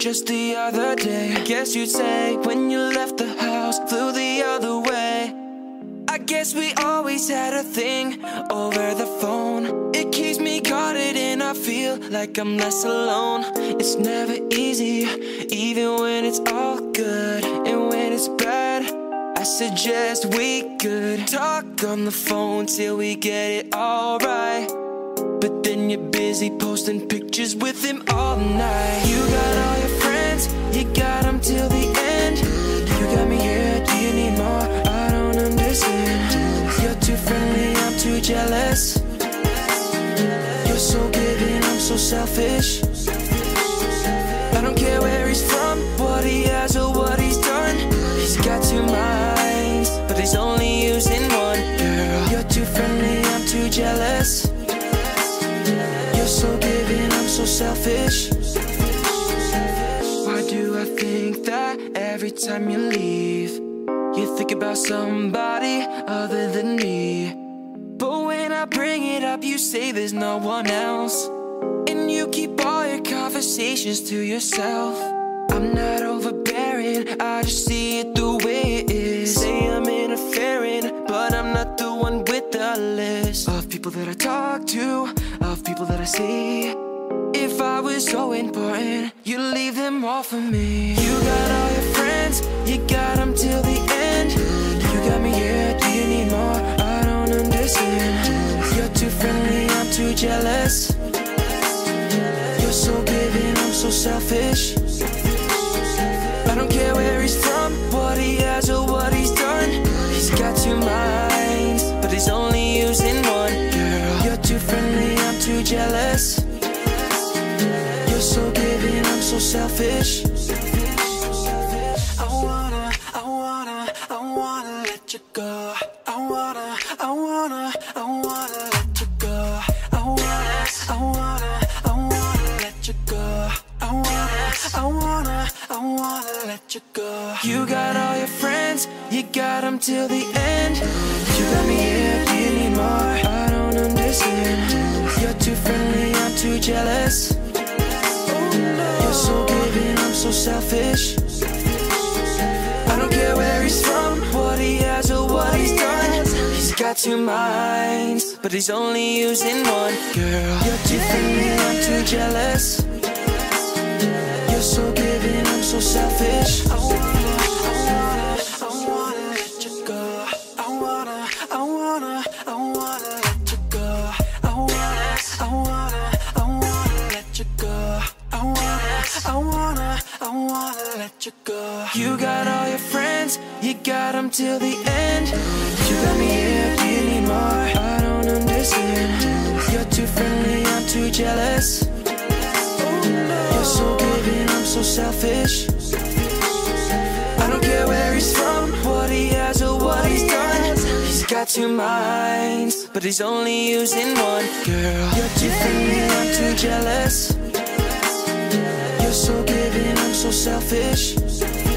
just the other day. I guess you'd say when you left the house, flew the other way. I guess we always had a thing over the phone. It keeps me guarded and I feel like I'm less alone. It's never easy, even when it's all good. And when it's bad, I suggest we could talk on the phone till we get it all right. But then you're busy posting pictures with him all night. You got all you got them till the end. You got me here, do you need more? I don't understand. You're too friendly, I'm too jealous. You're so giving, I'm so selfish. I don't care where he's from, what he has or what he's done. He's got two minds, but he's only using one. Girl, you're too friendly, I'm too jealous. You're so giving, I'm so selfish. I think that every time you leave, you think about somebody other than me? But when I bring it up, you say there's no one else. And you keep all your conversations to yourself. I'm not overbearing, I just see it the way it is. Say I'm interfering, but I'm not the one with the list of people that I talk to, of people that I see. If I was so important, you'd leave them all for me. You got all your friends, you got them till the end. You got me here, do you need more? I don't understand. You're too friendly, I'm too jealous. You're so giving, I'm so selfish. I don't care where he's from, what he has or what he's done. He's got two minds, but he's only using I'm so selfish. I wanna, I wanna, I wanna let you go. I wanna, I wanna, I wanna let you go. I wanna, I wanna, I wanna let you go. I wanna, I wanna, I wanna let you go. You got all your friends, you got them till the end. You got me here, do you need more? I don't understand. You're too friendly, I'm too jealous. So selfish. I don't care where he's from, what he has or what he's done. He's got two minds, but he's only using one. Girl, you're too friendly, I'm too jealous. You're so giving, I'm so selfish. Let you go. You got all your friends, you got them till the end. You got me here, do you need more? I don't understand. You're too friendly, I'm too jealous. You're so giving, I'm so selfish. I don't care where he's from, what he has or what he's done. He's got two minds, but he's only using one. Girl, you're too friendly, I'm too jealous. You're so giving, I'm so selfish.